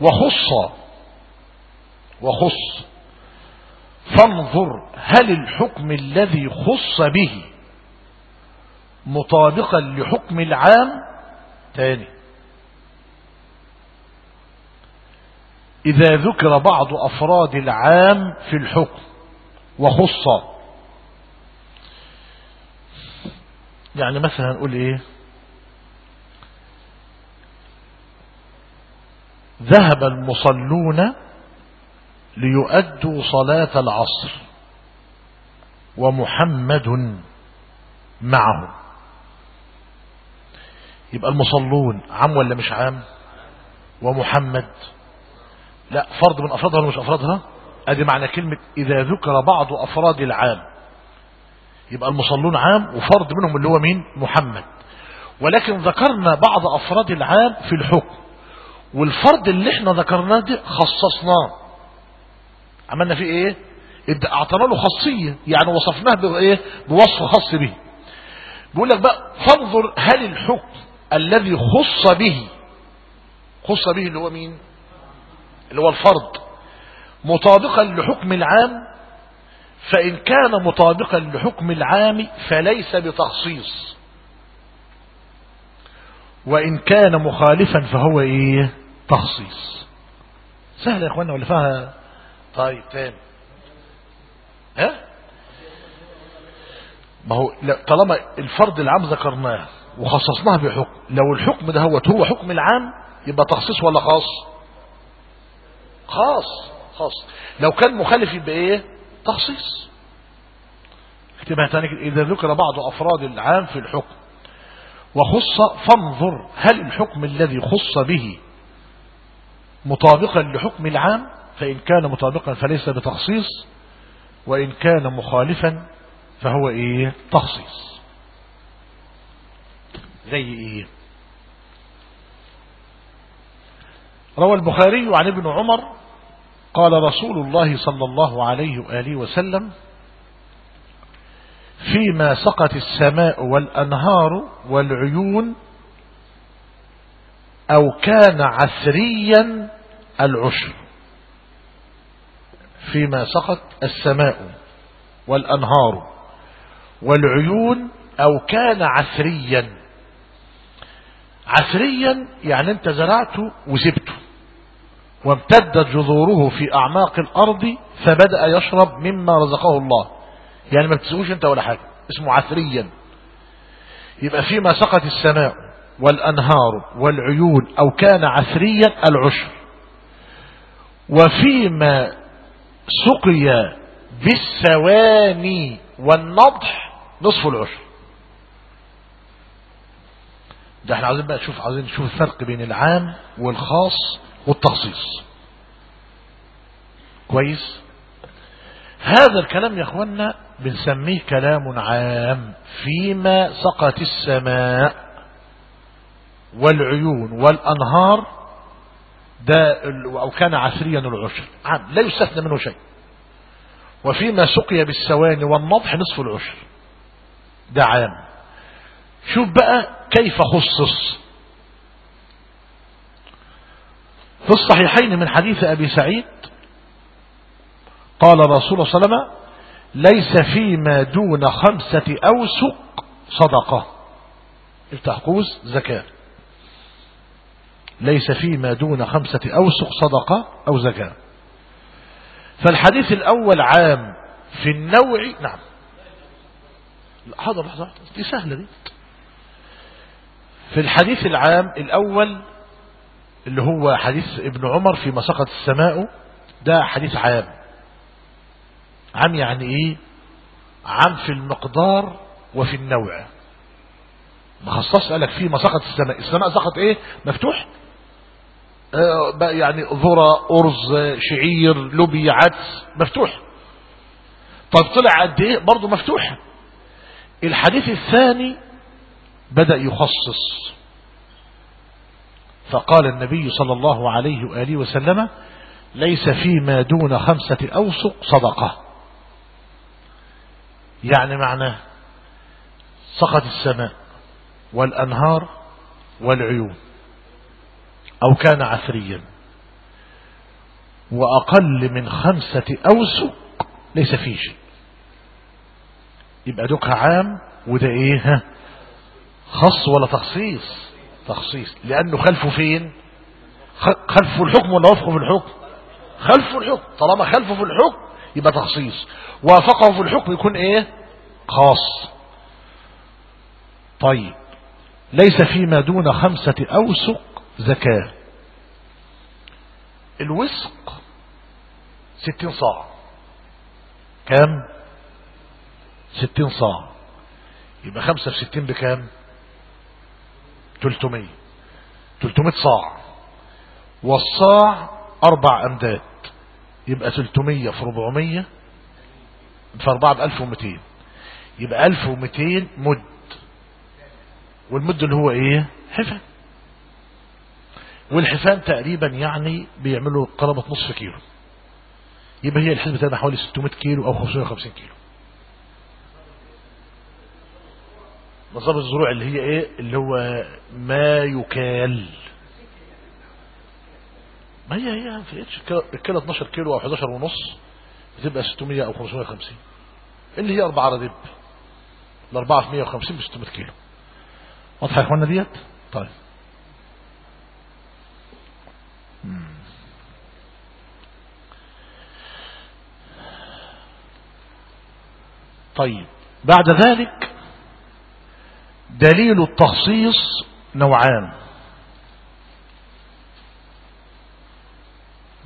وخص وخص فانظر هل الحكم الذي خص به مطابقا لحكم العام تاني. إذا ذكر بعض أفراد العام في الحكم وخص يعني مثلا نقول إيه؟ ذهب المصلون ليؤدوا صلاة العصر ومحمد معهم. يبقى المصلون عام ولا مش عام؟ ومحمد. لا فرد من أفرادها ولا مش أفرادها؟ أدي معنى كلمة إذا ذكر بعض أفراد العام. يبقى المصلون عام وفرد منهم اللي هو مين؟ محمد. ولكن ذكرنا بعض أفراد العام في الحكم. والفرد اللي إحنا ذكرناه ده خصصناه. عملنا فيه إيه؟ أعطينا له خاصية. يعني وصفناه بإيه؟ بوصف خاص به. بيقول لك بقى فانظر هل الحكم الذي خص به خص به اللي هو مين؟ اللي هو الفرد مطابقا لحكم العام فإن كان مطابقا لحكم العام فليس بتخصيص. وإن كان مخالفا فهو إيه؟ تخصيص. سهل يا إخوانا ولا فيها؟ طيب تاني. ها؟ ما هو طالما الفرد العام ذكرناه وخصصناه بحكم لو الحكم ده هو هو حكم العام يبقى تخصيص ولا خاص؟ خاص خاص. لو كان مخالف يبقى إيه؟ تخصيص. اكتبها تاني إذا ذكر بعض أفراد العام في الحكم. وخص فانظر هل الحكم الذي خص به مطابقا لحكم العام؟ فإن كان مطابقا فليس بتخصيص وإن كان مخالفا فهو إيه؟ تخصيص. زي إيه؟ روى البخاري عن ابن عمر قال رسول الله صلى الله عليه وآله وسلم فيما سقت السماء والأنهار والعيون أو كان عثريا العشر. فيما سقت السماء والأنهار والعيون أو كان عثريا عثريا يعني انت زرعته وسبته وامتدت جذوره في أعماق الأرض فبدأ يشرب مما رزقه الله. يعني ما بتسويش انت ولا حاجة اسمه عثريا يبقى فيما سقت السماء والأنهار والعيون أو كان عثريا العشر. وفيما سقي بالثواني والنضح نصف العشر. ده إحنا عايزين بقى نشوف عايزين نشوف الفرق بين العام والخاص والتخصيص. كويس؟ هذا الكلام يا اخوانا بنسميه كلام عام فيما سقت السماء والعيون والأنهار ده أو كان عسريا العشر. عام لا يستثنى منه شيء. وفيما سقي بالسواني والنضح نصف العشر. ده عام. شوف بقى كيف خصص. في الصحيحين من حديث أبي سعيد قال رسول صلى الله عليه وسلم ليس فيما دون خمسة أوسق صدقة. التحقوز زكاة. ليس فيما دون خمسة أوسق صدقة أو زكاة. فالحديث الأول عام في النوع نعم. حاضر لحظة. دي سهلة دي. في الحديث العام الأول اللي هو حديث ابن عمر في مسقة السماء ده حديث عام. عام يعني إيه؟ عام في المقدار وفي النوع. مخصص قالك في مسقة السماء. السماء سقط إيه؟ مفتوح. آه يعني ذرة أرز شعير لبي عدس مفتوح. طب طلع قد إيه؟ برضه مفتوح. الحديث الثاني بدأ يخصص. فقال النبي صلى الله عليه وآله وسلم ليس فيما دون خمسة أوسق صدقة. يعني معناه سقط السماء والأنهار والعيون أو كان عثريا. وأقل من خمسة أوسق ليس فيه شيء. يبقى دوكها عام وده ها؟ خص ولا تخصيص؟ تخصيص. لأنه خلفه فين؟ خلفه الحكم ولا وفقه في الحكم؟ خلفه الحكم. طالما خلفه في الحكم يبقى تخصيص. وافقه في الحكم يكون إيه؟ خاص. طيب. ليس فيما دون خمسة أوسق زكاة. الوسق ستين صاع. كم ستين صاع. يبقى خمسة في ستين بكام؟ تلتمية. تلتمية صاع. والصاع أربع أمداد يبقى تلتمية في ربعمية في أربعة بألف ومتين يبقى ألف ومتين مد. والمد اللي هو إيه؟ حفن والحفان تقريبا يعني بيعملوا قرابة نصف كيلو. يبقى هي الحسبة تبقى حوالي 600 كيلو أو 550 كيلو. نظام الزروع اللي هي إيه؟ اللي هو ما يكال. ما هي؟ هي في الكيلو 12 كيلو أو 11 ونص بتبقى 600 أو 550 اللي هي 4 ردب. الأربعة في 150 ب 600 كيلو. واضحة يا اخوانا ديت؟ طيب. طيب. بعد ذلك دليل التخصيص نوعان.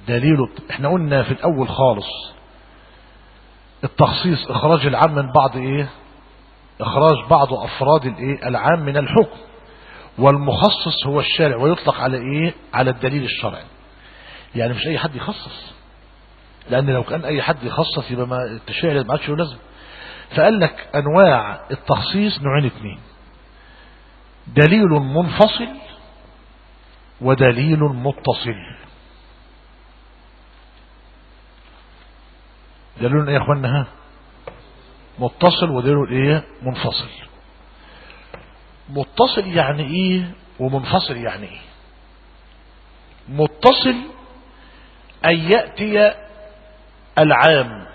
دليل إحنا قلنا في الأول خالص التخصيص إخراج العام من بعض إيه؟ إخراج بعض أفراد الإيه؟ العام من الحكم. والمخصص هو الشارع ويطلق على إيه؟ على الدليل الشرعي. يعني مش أي حد يخصص. لأن لو كان أي حد يخصص يبقى ما التشريع ما عادش له لازمة. فقال لك أنواع التخصيص نوعين اثنين دليل منفصل ودليل متصل. دليل إيه يا اخوانا متصل ودليل إيه؟ منفصل. متصل يعني إيه ومنفصل يعني إيه؟ متصل أن يأتي العام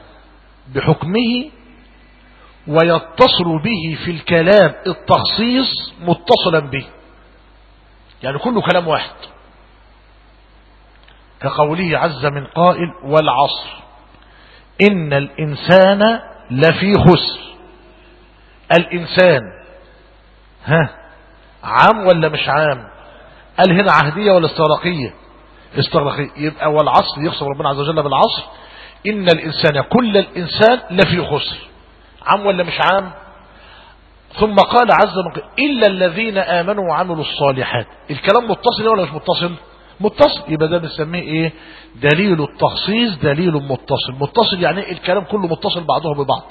بحكمه ويتصل به في الكلام التخصيص متصلا به. يعني كله كلام واحد. كقوله عز من قائل والعصر. إن الإنسان لفي خسر. الإنسان ها عام ولا مش عام؟ قال هنا عهدية ولا استغراقية؟ استغراقية. يبقى والعصر يقسم ربنا عز وجل بالعصر. إن الإنسان كل الإنسان لفي خسر. عام ولا مش عام؟ ثم قال عز وجل إلا الذين آمنوا وعملوا الصالحات. الكلام متصل ولا مش متصل؟ متصل. يبقى ده بنسميه إيه؟ دليل التخصيص دليل متصل. متصل يعني إيه؟ الكلام كله متصل بعضه ببعض.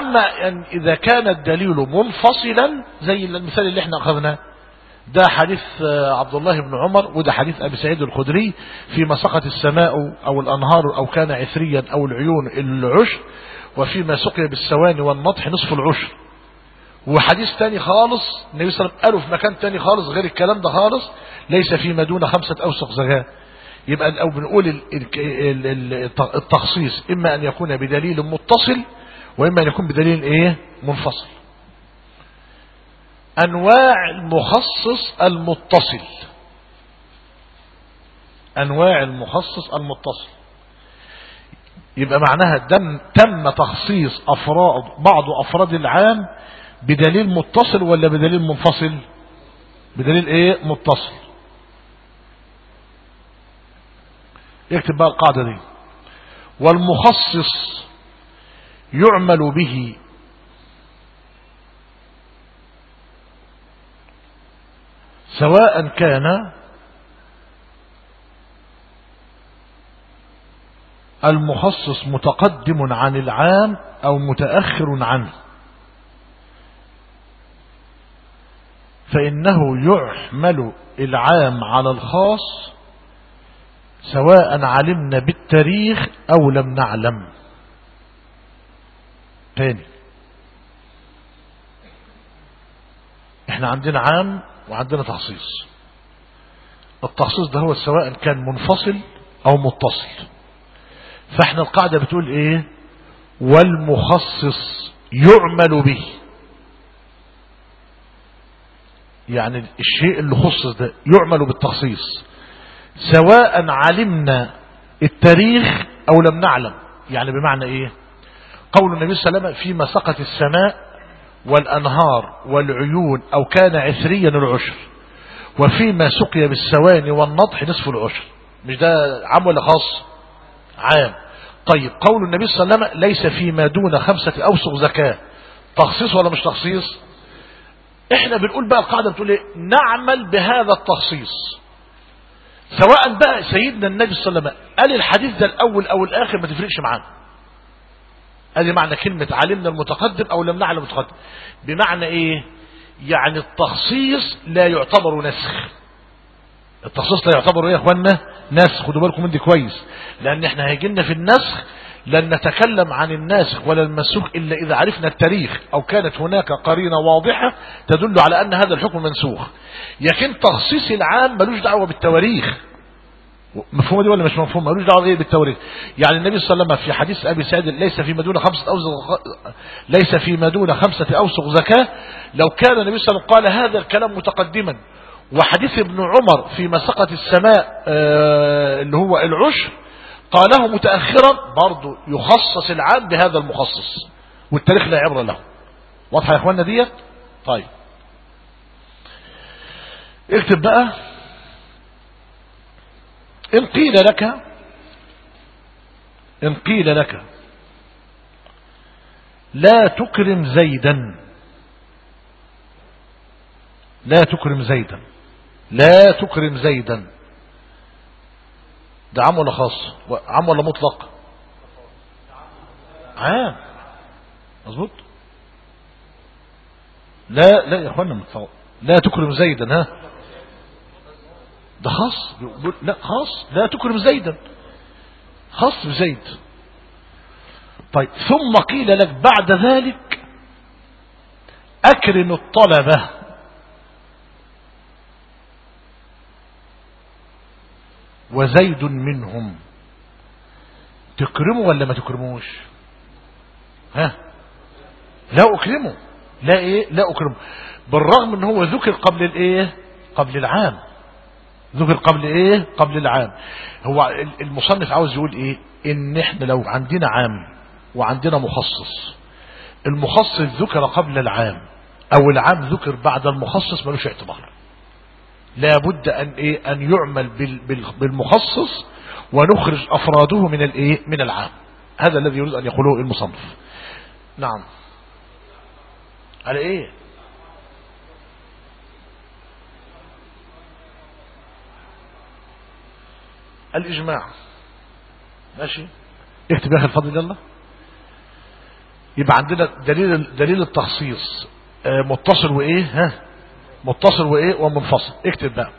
أما أن إذا كان الدليل منفصلا زي المثال اللي إحنا أخذناه. ده حديث عبد الله بن عمر وده حديث أبي سعيد الخدري فيما سقط السماء أو الأنهار أو كان عثريا أو العيون العشر وفيما سقي بالسواني والنطح نصف العشر. وحديث تاني خالص النبي صلى الله عليه وسلم قاله في مكان تاني خالص غير الكلام ده خالص ليس فيما دون خمسة أوسق زكاة. يبقى أو بنقول التخصيص إما أن يكون بدليل متصل وإما أن يكون بدليل إيه؟ منفصل. أنواع المخصص المتصل. أنواع المخصص المتصل. يبقى معناها دم تم تخصيص أفراد بعض أفراد العام بدليل متصل ولا بدليل منفصل؟ بدليل إيه؟ متصل. اكتب بقى القاعدة دي. والمخصص يعمل به سواء كان المخصص متقدم عن العام أو متأخر عنه. فإنه يحمل العام على الخاص سواء علمنا بالتاريخ أو لم نعلم. تاني. إحنا عندنا عام وعندنا تخصيص. التخصيص ده هو سواء كان منفصل أو متصل. فاحنا القاعدة بتقول إيه؟ والمخصص يعمل به. يعني الشيء اللي خصص ده يعمل بالتخصيص. سواء علمنا التاريخ أو لم نعلم. يعني بمعنى إيه؟ قول النبي صلى الله عليه وسلم فيما سقت السماء والأنهار والعيون أو كان عثريا العشر. وفيما سقي بالسواني والنضح نصف العشر. مش ده عام ولا خاص؟ عام. طيب قول النبي صلى الله عليه وسلم ليس فيما دون خمسة أوسق زكاة. تخصيص ولا مش تخصيص؟ إحنا بنقول بقى القاعدة بتقول إيه؟ نعمل بهذا التخصيص. سواء بقى سيدنا النبي صلى الله عليه وسلم قال الحديث ده الأول أو الآخر ما تفرقش معانا. ادي معنى كلمة علمنا المتقدم أو لم نعلم المتقدم. بمعنى إيه؟ يعني التخصيص لا يعتبر نسخ. التخصيص لا يعتبر إيه يا اخوانا نسخ خدوا بالكم من دي كويس. لأن إحنا هيجينا في النسخ لن نتكلم عن الناسخ ولا المنسوخ إلا إذا عرفنا التاريخ أو كانت هناك قرينة واضحة تدل على أن هذا الحكم منسوخ. لكن تخصيص العام ملوش دعوة بالتواريخ. مفهومه دي ولا مش مفهوم؟ ملوش دعوة إيه بالتواريخ؟ يعني النبي صلى الله عليه وسلم في حديث أبي سعيد ليس في مدون خمسة أوسق ليس في مدون خمسة أوسق زكاة. لو كان النبي صلى الله عليه وسلم قال هذا الكلام متقدما وحديث ابن عمر في مسقة السماء آه اللي هو العشر قاله متأخرا برضه يخصص العام بهذا المخصص والتاريخ لا عبرة له. واضحة يا اخوانا ديت؟ طيب. اكتب بقى. إن قيل لك إن قيل لك لا تكرم زيدا. لا تكرم زيدا. لا تكرم زيدا. ده عام ولا خاص؟ عام ولا مطلق؟ عام. مظبوط. لا لا يا اخوانا. لا تكرم زيدا ها. ده خاص. لا خاص. لا تكرم زيدا. خاص بزيد. طيب ثم قيل لك بعد ذلك أكرم الطلبة. وزيد منهم. تكرمه ولا ما تكرموش؟ ها؟ لا أكرمه. لا إيه؟ لا أكرمه. بالرغم إن هو ذكر قبل الإيه؟ قبل العام. ذكر قبل إيه؟ قبل العام. هو المصنف عاوز يقول إيه؟ إن إحنا لو عندنا عام وعندنا مخصص المخصص ذكر قبل العام أو العام ذكر بعد المخصص ملوش اعتبار. لابد أن إيه؟ أن يعمل بالمخصص ونخرج أفراده من الإيه من العام. هذا الذي يريد أن يقوله المصنف. نعم. على إيه؟ الإجماع. ماشي. اكتب يا الفضل يلا يبقى عندنا دليل دليل التخصيص. متصل وإيه؟ ها؟ متصل وإيه؟ ومنفصل. اكتب بقى.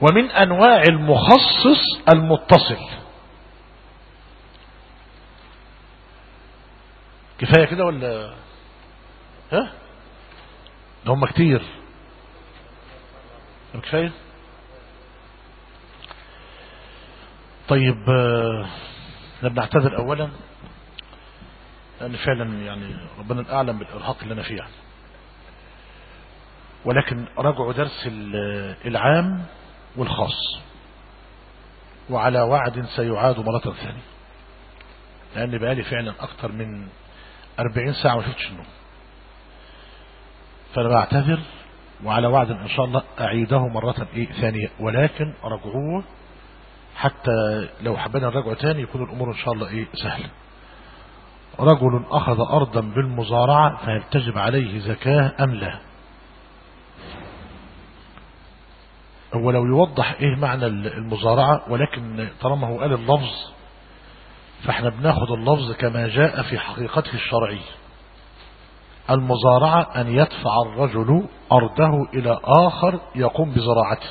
ومن أنواع المخصص المتصل. كفاية كده ولا؟ ها؟ ده هم كتير. كفاية. طيب إحنا بنعتذر اولا. لأن فعلا يعني ربنا اعلم بالإرهاق اللي أنا فيه يعني. ولكن رجعوا درس العام والخاص. وعلى وعد سيعاد مرة ثانية. لأن بقالي فعلا أكثر من أربعين ساعة ما شفتش النوم. فأنا بعتذر وعلى وعد إن شاء الله أعيده مرة إيه ثانية. ولكن رجعوه حتى لو حبينا نرجعه تاني يكون الأمور إن شاء الله إيه سهلة. رجل أخذ أرضا بالمزارعة فهل تجب عليه زكاة أم لا؟ هو لو يوضح إيه معنى المزارعة ولكن طالما هو قال اللفظ فإحنا بناخد اللفظ كما جاء في حقيقته الشرعية. المزارعة أن يدفع الرجل أرضه إلى آخر يقوم بزراعته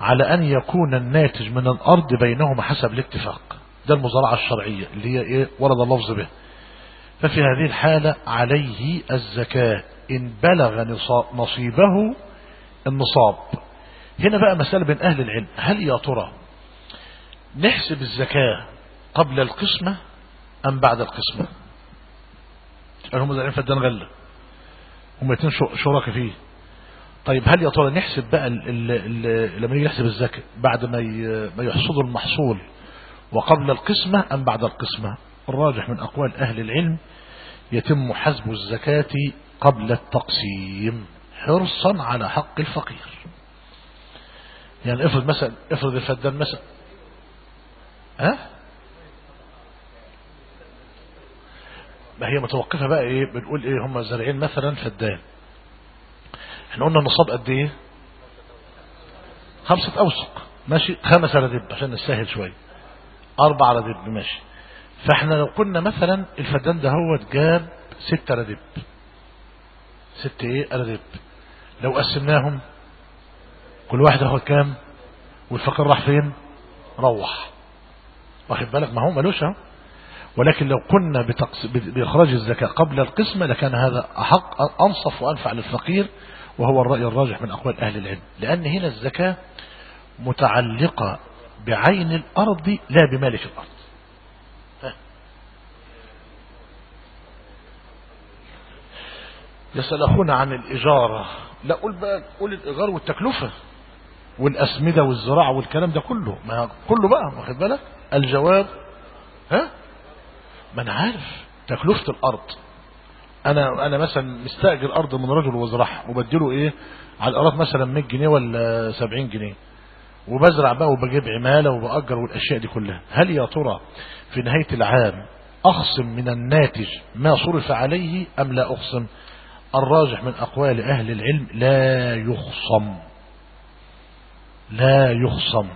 على أن يكون الناتج من الأرض بينهما حسب الاتفاق. ده المزارعة الشرعية اللي هي إيه؟ ورد اللفظ به. ففي هذه الحالة عليه الزكاة. إن بلغ نصيبه النصاب. هنا بقى مسألة بين أهل العلم. هل يا ترى نحسب الزكاة قبل القسمة أم بعد القسمة؟ هم زعلين فدان غلة. هم اتنين شركاء فيه. طيب هل يا ترى نحسب بقى ال ال ال لما يجي نحسب الزكاة بعد ما ما يحصد المحصول وقبل القسمة أم بعد القسمة؟ الراجح من أقوال أهل العلم يتم حسب الزكاة قبل التقسيم حرصا على حق الفقير. يعني افرض مثلا افرض الفدان مثلا. ها؟ ما هي متوقفة بقى إيه؟ بنقول إيه؟ هم زارعين مثلا فدان. إحنا قلنا النصاب قد إيه؟ خمسة أوسق. ماشي؟ خمس ردب عشان نسهل شوية. أربع ردب ماشي. فإحنا لو كنا مثلا الفدان ده هو جاب ستة ردب ست إيه؟ ردب لو قسمناهم كل واحد هو كام؟ والفقير راح فين؟ روح. واخد بالك؟ ما هو ملوش اهو ولكن لو كنا بتقس... بإخراج الزكاة قبل القسمة لكان هذا أحق أنصف وأنفع للفقير وهو الرأي الراجح من أقوال أهل العلم. لأن هنا الزكاة متعلقة بعين الأرض لا بمالك الأرض. ها. يسأل أخونا عن الإجارة. لا قول قول الإيجار والتكلفة. والأسمدة والزراعة والكلام ده كله. ما كله بقى واخد بالك؟ الجواب ها؟ ما أنا عارف. تكلفة الأرض. أنا أنا مثلا مستأجر أرض من رجل وزرعها وبديله إيه؟ على الأرض مثلا 100 جنيه ولا 70 جنيه. وبزرع بقى وبجيب عمالة وبأجر والأشياء دي كلها. هل يا ترى في نهاية العام أخصم من الناتج ما صرف عليه أم لا أخصم؟ الراجح من أقوال أهل العلم لا يخصم. لا يخصم.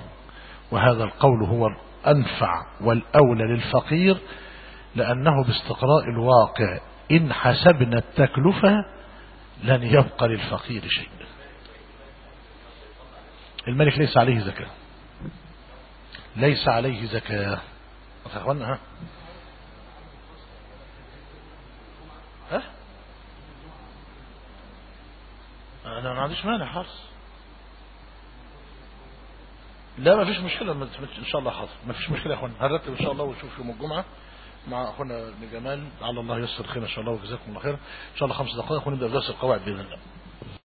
وهذا القول هو الأنفع والأولى للفقير لأنه باستقراء الواقع إن حسبنا التكلفة لن يبقى للفقير شيء. الملك ليس عليه زكاة. ليس عليه زكاة. أخوانا ها؟ ها؟ أنا ما عنديش مانع خالص. لا ما فيش مشكلة. إن شاء الله حاضر ما فيش مشكلة يا اخوانا هنرتب إن شاء الله ونشوف يوم الجمعة مع أخونا ابن جمال لعل الله ييسر خير إن شاء الله وجزاكم الله خير. إن شاء الله خمس دقائق ونبدا بدرس القواعد بإذن الله.